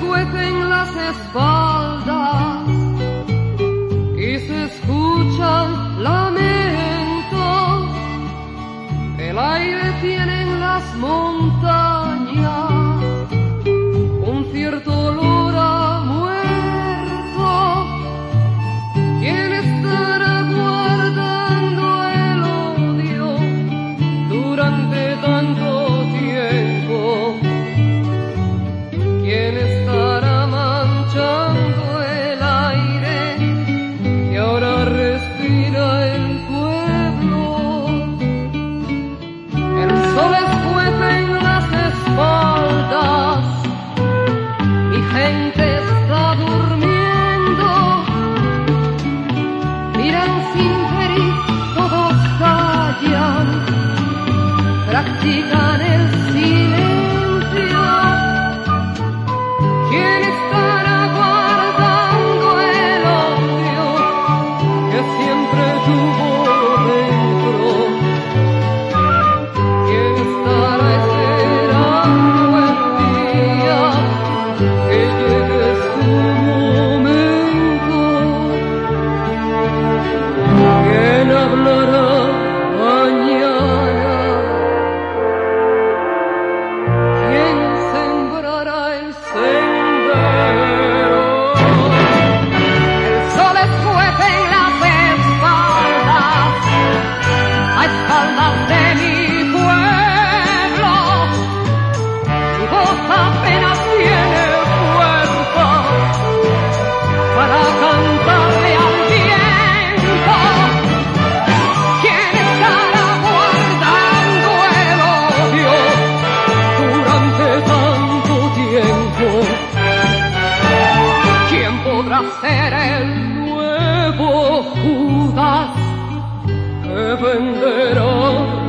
cuecen las espaldas y se escuchan lamentos. El aire tienen las montañas. gente está durmiendo. Miran sin feliz, todos callan, practican el. Remember. Judas que venderá